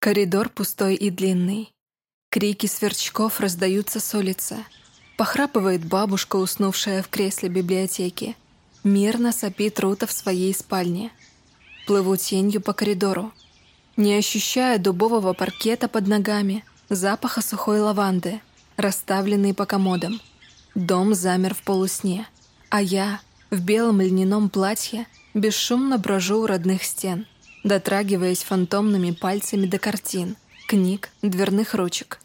Коридор пустой и длинный. Крики сверчков раздаются с улицы. Похрапывает бабушка, уснувшая в кресле библиотеки. Мирно сопит Рута в своей спальне. Плыву тенью по коридору. Не ощущая дубового паркета под ногами, запаха сухой лаванды, расставленный по комодам. Дом замер в полусне, а я в белом льняном платье бесшумно брожу у родных стен, дотрагиваясь фантомными пальцами до картин, книг, дверных ручек.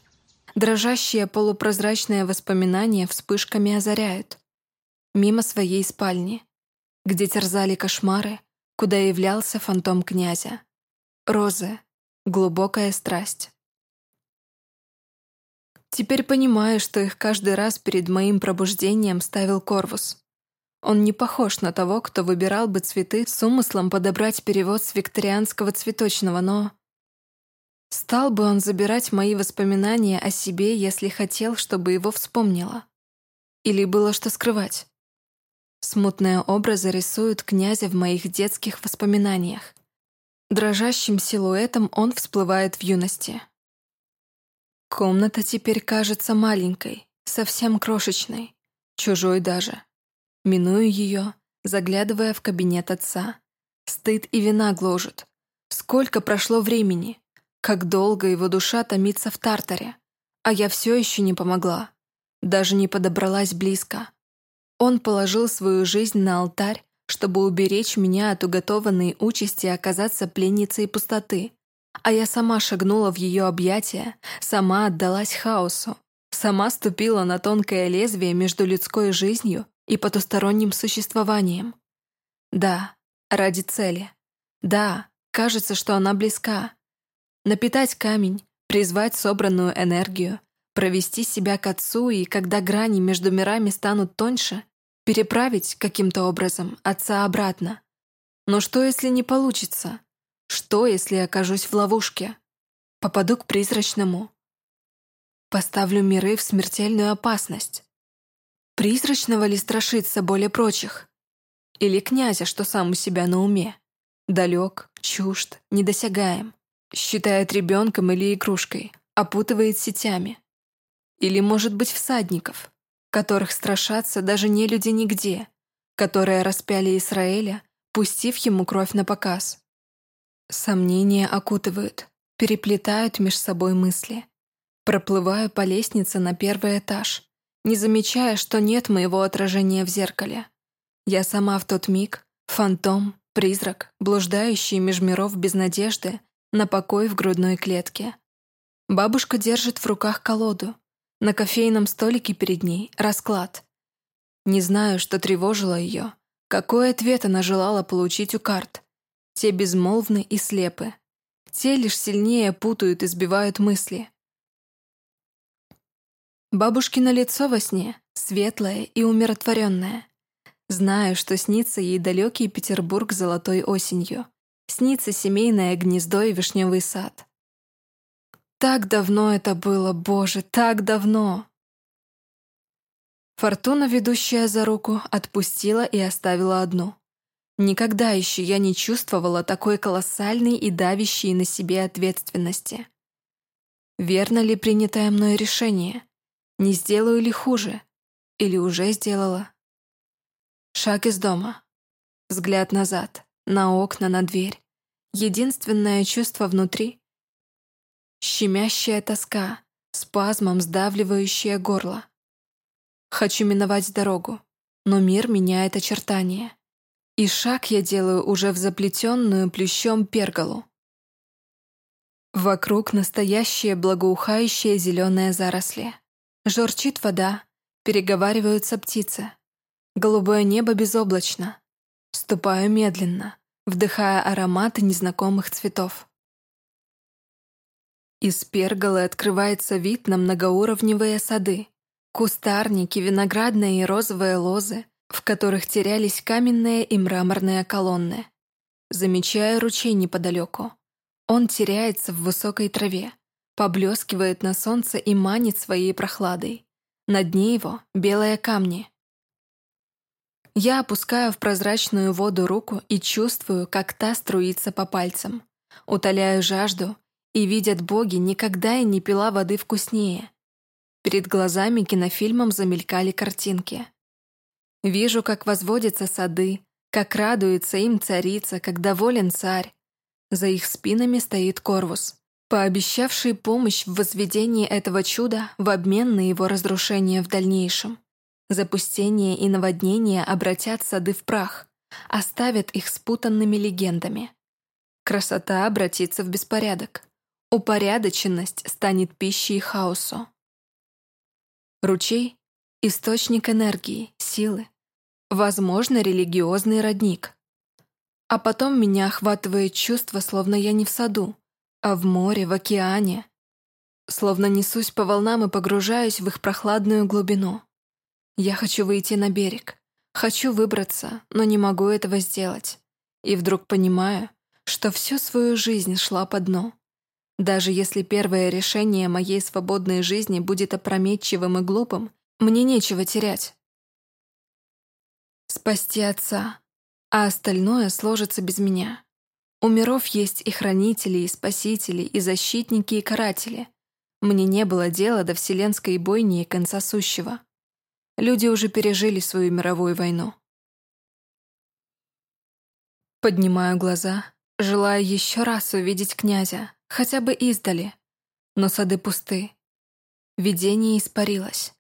Дрожащие полупрозрачные воспоминания вспышками озаряют. Мимо своей спальни, где терзали кошмары, куда являлся фантом князя. Розы. Глубокая страсть. Теперь понимаю, что их каждый раз перед моим пробуждением ставил Корвус. Он не похож на того, кто выбирал бы цветы с умыслом подобрать перевод с викторианского цветочного, но... Стал бы он забирать мои воспоминания о себе, если хотел, чтобы его вспомнила? Или было что скрывать? Смутные образы рисуют князя в моих детских воспоминаниях. Дрожащим силуэтом он всплывает в юности. Комната теперь кажется маленькой, совсем крошечной, чужой даже. Миную ее, заглядывая в кабинет отца. Стыд и вина гложут. Сколько прошло времени, как долго его душа томится в тартаре, а я все еще не помогла, даже не подобралась близко. Он положил свою жизнь на алтарь, чтобы уберечь меня от уготованной участи оказаться пленницей пустоты, а я сама шагнула в ее объятия, сама отдалась хаосу, сама ступила на тонкое лезвие между людской жизнью и потусторонним существованием. Да, ради цели. Да, кажется, что она близка. Напитать камень, призвать собранную энергию, провести себя к отцу и, когда грани между мирами станут тоньше, переправить каким-то образом отца обратно. Но что, если не получится? Что, если окажусь в ловушке? Попаду к призрачному? Поставлю миры в смертельную опасность. Призрачного ли страшится более прочих? Или князя, что сам у себя на уме? Далек, чужд, недосягаем. Считает ребенком или игрушкой, опутывает сетями. Или, может быть, всадников, которых страшатся даже не люди нигде, которые распяли Израиля, пустив ему кровь на показ. Сомнения окутывают, переплетают меж собой мысли. Проплываю по лестнице на первый этаж, не замечая, что нет моего отражения в зеркале. Я сама в тот миг — фантом, призрак, блуждающий меж миров без надежды на покой в грудной клетке. Бабушка держит в руках колоду. На кофейном столике перед ней расклад. Не знаю, что тревожило ее, какой ответ она желала получить у карт. Те безмолвны и слепы. Те лишь сильнее путают и сбивают мысли. Бабушкино лицо во сне светлое и умиротворенное. Знаю, что снится ей далекий Петербург золотой осенью. Снится семейное гнездо и вишневый сад. Так давно это было, Боже, так давно! Фортуна, ведущая за руку, отпустила и оставила одну. Никогда еще я не чувствовала такой колоссальной и давящей на себе ответственности. Верно ли принятое мной решение? Не сделаю ли хуже? Или уже сделала? Шаг из дома. Взгляд назад, на окна, на дверь. Единственное чувство внутри — щемящая тоска, спазмом сдавливающая горло. Хочу миновать дорогу, но мир меняет очертания. И шаг я делаю уже в заплетенную плющом перголу. Вокруг настоящие благоухающие зеленые заросли. Жорчит вода, переговариваются птицы. Голубое небо безоблачно. Ступаю медленно, вдыхая ароматы незнакомых цветов. Из перголы открывается вид на многоуровневые сады, кустарники, виноградные и розовые лозы, в которых терялись каменные и мраморные колонны. Замечаю ручей неподалеку. Он теряется в высокой траве, поблескивает на солнце и манит своей прохладой. На дне его белые камни. Я опускаю в прозрачную воду руку и чувствую, как та струится по пальцам. Утоляю жажду И видят боги, никогда я не пила воды вкуснее. Перед глазами кинофильмом замелькали картинки. Вижу, как возводятся сады, как радуется им царица, как доволен царь. За их спинами стоит Корвус, пообещавший помощь в возведении этого чуда в обмен на его разрушение в дальнейшем. Запустение и наводнение обратят сады в прах, оставят их спутанными легендами. Красота обратится в беспорядок. Упорядоченность станет пищей хаосу. Ручей — источник энергии, силы, возможно, религиозный родник. А потом меня охватывает чувство, словно я не в саду, а в море, в океане. Словно несусь по волнам и погружаюсь в их прохладную глубину. Я хочу выйти на берег. Хочу выбраться, но не могу этого сделать. И вдруг понимаю, что всю свою жизнь шла по дну. Даже если первое решение моей свободной жизни будет опрометчивым и глупым, мне нечего терять. Спасти отца, а остальное сложится без меня. У миров есть и хранители, и спасители, и защитники, и каратели. Мне не было дела до вселенской бойни и конца сущего. Люди уже пережили свою мировую войну. Поднимаю глаза, желая еще раз увидеть князя, хотя бы издали. Но сады пусты. Видение испарилось.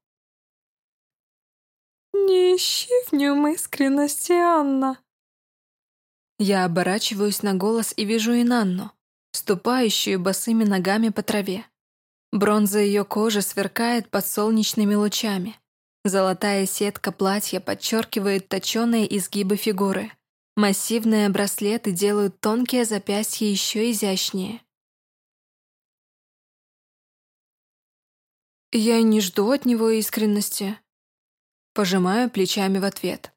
«Не ищи в нем искренности, Анна!» Я оборачиваюсь на голос и вижу Инанну, ступающую босыми ногами по траве. Бронза ее кожи сверкает под солнечными лучами. Золотая сетка платья подчеркивает точеные изгибы фигуры. Массивные браслеты делают тонкие запястья еще изящнее. Я не жду от него искренности. Пожимаю плечами в ответ.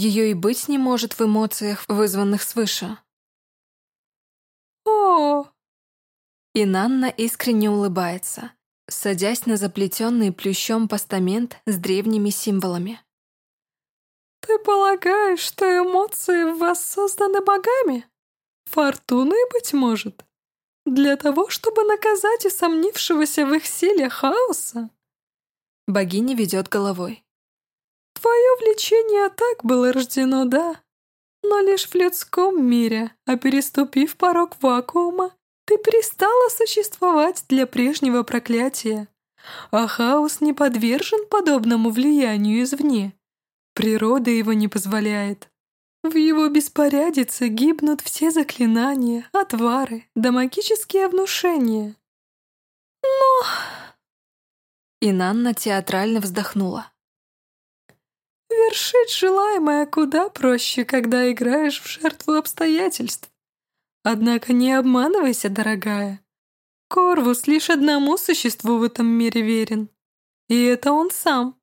Ее и быть не может в эмоциях, вызванных свыше. О! И Нанна искренне улыбается садясь на заплетенный плющом постамент с древними символами. «Ты полагаешь, что эмоции в вас созданы богами? Фортуной, быть может? Для того, чтобы наказать усомнившегося в их силе хаоса?» Богиня ведет головой. «Твое влечение так было рождено, да, но лишь в людском мире, а переступив порог вакуума, ты перестала существовать для прежнего проклятия. А хаос не подвержен подобному влиянию извне. Природа его не позволяет. В его беспорядице гибнут все заклинания, отвары да магические внушения. Но... Инанна театрально вздохнула. Вершить желаемое куда проще, когда играешь в жертву обстоятельств. Однако не обманывайся, дорогая. Корвус лишь одному существу в этом мире верен. И это он сам.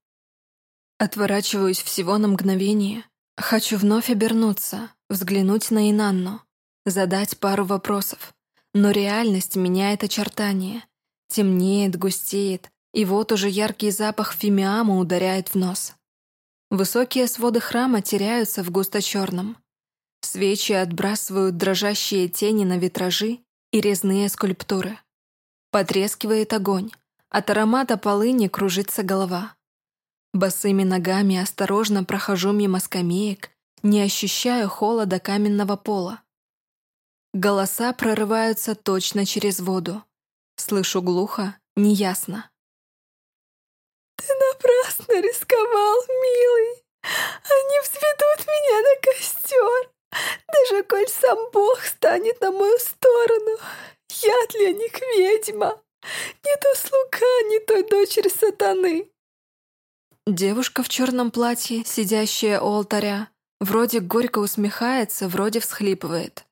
Отворачиваюсь всего на мгновение. Хочу вновь обернуться, взглянуть на Инанну, задать пару вопросов. Но реальность меняет очертания. Темнеет, густеет, и вот уже яркий запах фимиама ударяет в нос. Высокие своды храма теряются в густо-черном. Свечи отбрасывают дрожащие тени на витражи и резные скульптуры. Потрескивает огонь. От аромата полыни кружится голова. Босыми ногами осторожно прохожу мимо скамеек, не ощущая холода каменного пола. Голоса прорываются точно через воду. Слышу глухо, неясно. «Ты напрасно рисковал, милый! Они взведут меня на костер!» Даже коль сам Бог станет на мою сторону, я для них ведьма, не то слуга, не то дочерь сатаны. Девушка в черном платье, сидящая у алтаря, вроде горько усмехается, вроде всхлипывает.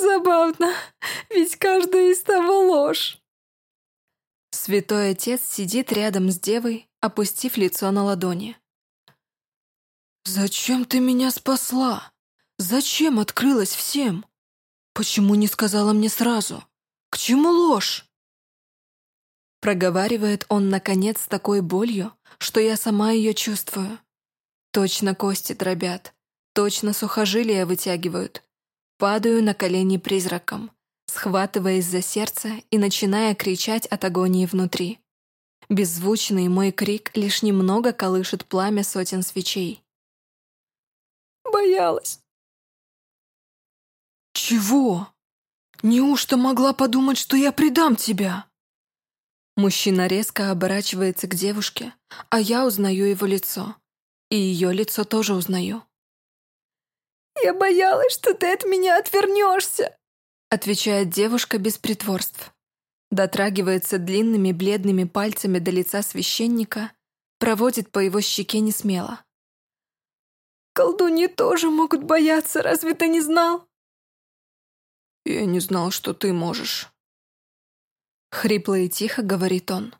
Забавно, ведь каждая из того ложь. Святой отец сидит рядом с девой, опустив лицо на ладони. «Зачем ты меня спасла?» Зачем открылась всем? Почему не сказала мне сразу? К чему ложь? Проговаривает он, наконец, с такой болью, что я сама ее чувствую. Точно кости дробят, точно сухожилия вытягивают. Падаю на колени призраком. Схватываясь за сердце и начиная кричать от агонии внутри. Беззвучный мой крик лишь немного колышет пламя сотен свечей. «Боялась». «Чего? Неужто могла подумать, что я предам тебя?» Мужчина резко оборачивается к девушке, а я узнаю его лицо. И ее лицо тоже узнаю. «Я боялась, что ты от меня отвернешься», отвечает девушка без притворств. Дотрагивается длинными бледными пальцами до лица священника, проводит по его щеке несмело. «Колдуни тоже могут бояться, разве ты не знал?» «Я не знал, что ты можешь», Хрипло и тихо говорит он.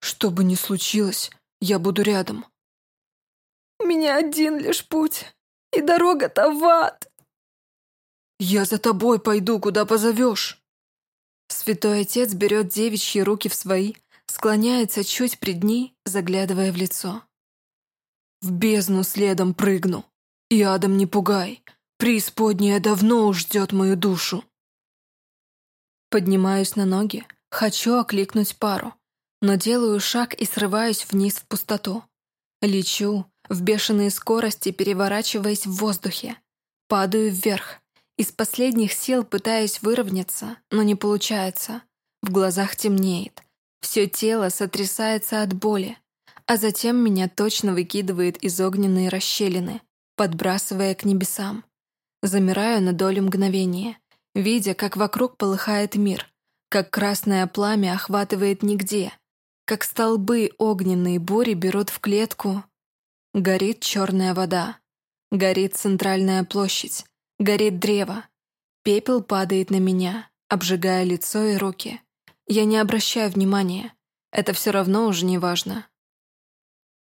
Что бы ни случилось, я буду рядом. У меня один лишь путь, и дорога-то в ад. Я за тобой пойду, куда позовешь. Святой Отец берет девичьи руки в свои, склоняется чуть пред ней, заглядывая в лицо. В бездну следом прыгну, и адом не пугай, преисподняя давно уж ждет мою душу. Поднимаюсь на ноги, хочу окликнуть пару, но делаю шаг и срываюсь вниз в пустоту. Лечу, в бешеной скорости переворачиваясь в воздухе. Падаю вверх. Из последних сил пытаюсь выровняться, но не получается. В глазах темнеет. Все тело сотрясается от боли, а затем меня точно выкидывает из огненной расщелины, подбрасывая к небесам. Замираю на долю мгновения — видя, как вокруг полыхает мир, как красное пламя охватывает нигде, как столбы огненной бури берут в клетку. Горит черная вода, горит центральная площадь, горит древо. Пепел падает на меня, обжигая лицо и руки. Я не обращаю внимания, это все равно уже не важно.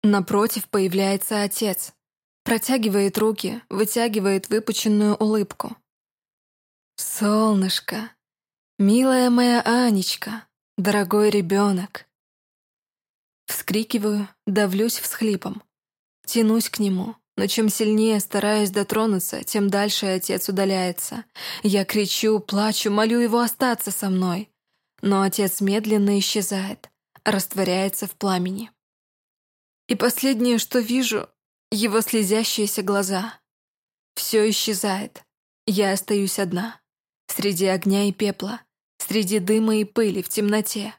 Напротив появляется отец, протягивает руки, вытягивает выпученную улыбку. «Солнышко, милая моя Анечка, дорогой ребенок!» Вскрикиваю, давлюсь всхлипом. Тянусь к нему, но чем сильнее стараюсь дотронуться, тем дальше отец удаляется. Я кричу, плачу, молю его остаться со мной. Но отец медленно исчезает, растворяется в пламени. И последнее, что вижу, его слезящиеся глаза. Все исчезает. Я остаюсь одна. Среди огня и пепла, среди дыма и пыли, в темноте,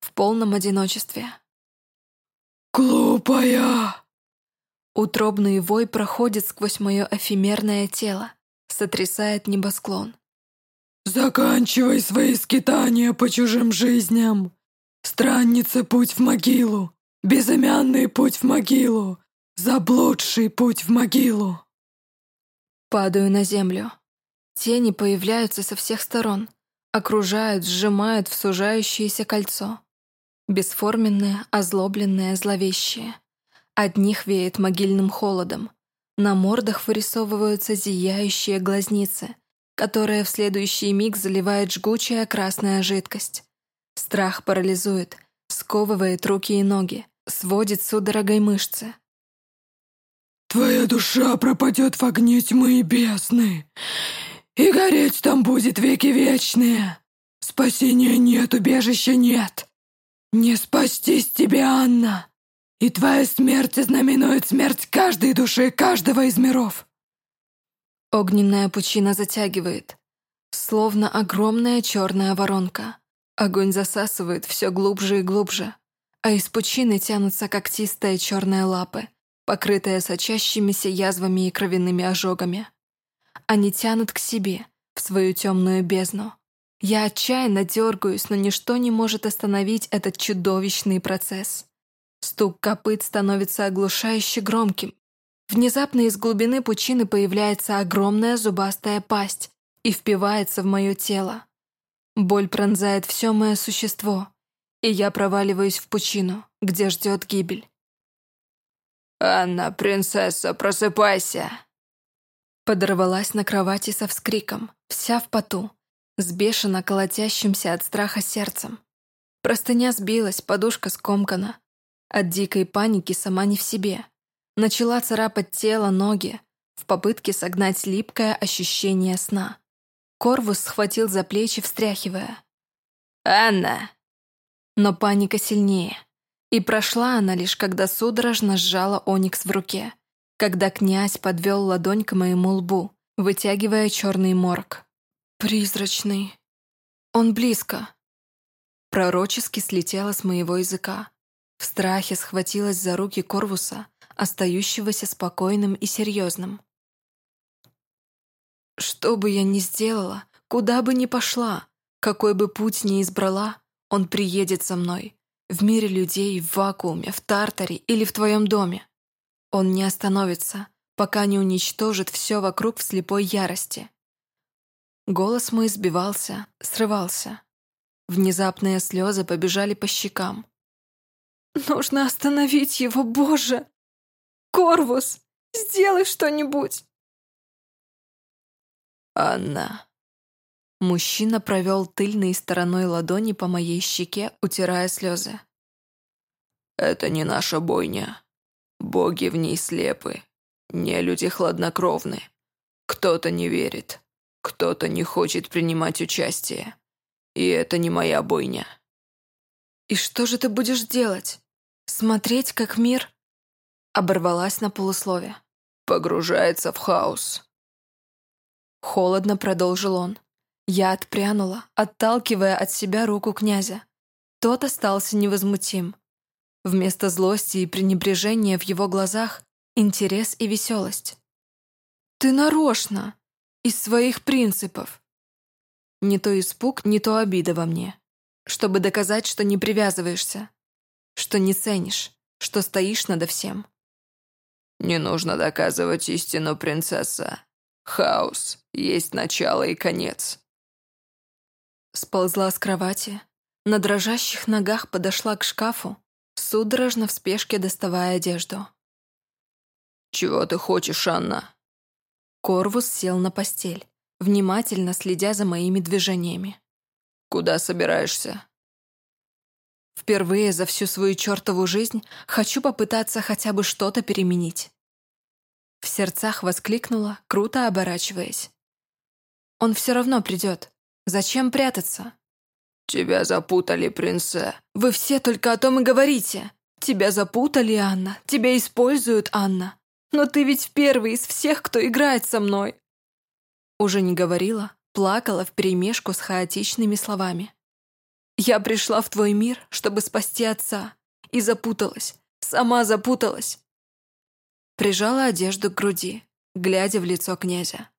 в полном одиночестве. «Глупая!» Утробный вой проходит сквозь мое эфемерное тело, сотрясает небосклон. «Заканчивай свои скитания по чужим жизням! Странница путь в могилу, безымянный путь в могилу, заблудший путь в могилу!» Падаю на землю, Тени появляются со всех сторон, окружают, сжимают в сужающееся кольцо. Бесформенное, озлобленное, зловещее. От них веет могильным холодом. На мордах вырисовываются зияющие глазницы, которые в следующий миг заливает жгучая красная жидкость. Страх парализует, сковывает руки и ноги, сводит судорогой мышцы. «Твоя душа пропадет в огне тьмы и бездны, и гореть там будет веки вечные. Спасения нет, убежища нет. Не спастись тебе, Анна, и твоя смерть знаменует смерть каждой души каждого из миров. Огненная пучина затягивает, словно огромная черная воронка. Огонь засасывает все глубже и глубже, а из пучины тянутся когтистые черные лапы, покрытые сочащимися язвами и кровяными ожогами. Они тянут к себе, в свою темную бездну. Я отчаянно дергаюсь, но ничто не может остановить этот чудовищный процесс. Стук копыт становится оглушающе громким. Внезапно из глубины пучины появляется огромная зубастая пасть и впивается в мое тело. Боль пронзает все мое существо, и я проваливаюсь в пучину, где ждет гибель. «Анна, принцесса, просыпайся!» Подорвалась на кровати со вскриком, вся в поту, с бешено колотящимся от страха сердцем. Простыня сбилась, подушка скомкана. От дикой паники сама не в себе. Начала царапать тело, ноги, в попытке согнать липкое ощущение сна. Корвус схватил за плечи, встряхивая. «Анна!» Но паника сильнее. И прошла она лишь, когда судорожно сжала оникс в руке, когда князь подвел ладонь к моему лбу, вытягивая черный морг. «Призрачный. Он близко». Пророчески слетела с моего языка. Страхе схватилась за руки Корвуса, остающегося спокойным и серьезным. Что бы я ни сделала, куда бы ни пошла, какой бы путь ни избрала, он приедет со мной. В мире людей, в вакууме, в Тартаре или в твоем доме. Он не остановится, пока не уничтожит все вокруг в слепой ярости. Голос мой сбивался, срывался. Внезапные слезы побежали по щекам. «Нужно остановить его, Боже! Корвус, сделай что-нибудь!» «Анна». Мужчина провел тыльной стороной ладони по моей щеке, утирая слезы. «Это не наша бойня. Боги в ней слепы. Не люди хладнокровны. Кто-то не верит. Кто-то не хочет принимать участие. И это не моя бойня». «И что же ты будешь делать? Смотреть, как мир...» Оборвалась на полуслове. «Погружается в хаос. Холодно продолжил он. Я отпрянула, отталкивая от себя руку князя. Тот остался невозмутим. Вместо злости и пренебрежения в его глазах интерес и веселость. «Ты нарочно! Из своих принципов!» Не то испуг, не то обида во мне. Чтобы доказать, что не привязываешься, что не ценишь, что стоишь надо всем. «Не нужно доказывать истину, принцесса. Хаос есть начало и конец. Сползла с кровати, на дрожащих ногах подошла к шкафу, судорожно в спешке доставая одежду. «Чего ты хочешь, Анна?» Корвус сел на постель, внимательно следя за моими движениями. «Куда собираешься?» Впервые за всю свою чертову жизнь хочу попытаться хотя бы что-то переменить. В сердцах воскликнула, круто оборачиваясь. «Он все равно придет. Зачем прятаться?» «Тебя запутали, принце». «Вы все только о том и говорите. Тебя запутали, Анна. Тебя используют, Анна. Но ты ведь первый из всех, кто играет со мной». Уже не говорила, плакала вперемешку с хаотичными словами. «Я пришла в твой мир, чтобы спасти отца. И запуталась. Сама запуталась. Прижала одежду к груди, глядя в лицо князя.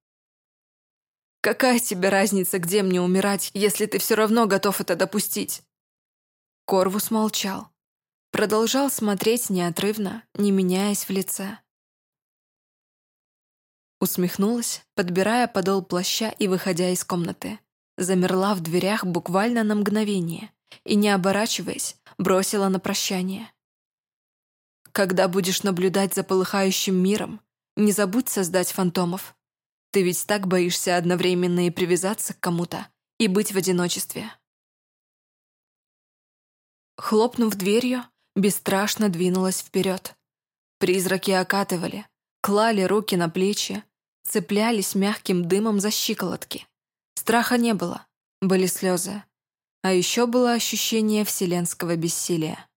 «Какая тебе разница, где мне умирать, если ты все равно готов это допустить?» Корвус молчал. Продолжал смотреть неотрывно, не меняясь в лице. Усмехнулась, подбирая подол плаща и выходя из комнаты. Замерла в дверях буквально на мгновение и, не оборачиваясь, бросила на прощание. Когда будешь наблюдать за полыхающим миром, не забудь создать фантомов. Ты ведь так боишься одновременно и привязаться к кому-то, и быть в одиночестве. Хлопнув дверью, бесстрашно двинулась вперед. Призраки окатывали, клали руки на плечи, цеплялись мягким дымом за щиколотки. Страха не было, были слезы. А еще было ощущение вселенского бессилия.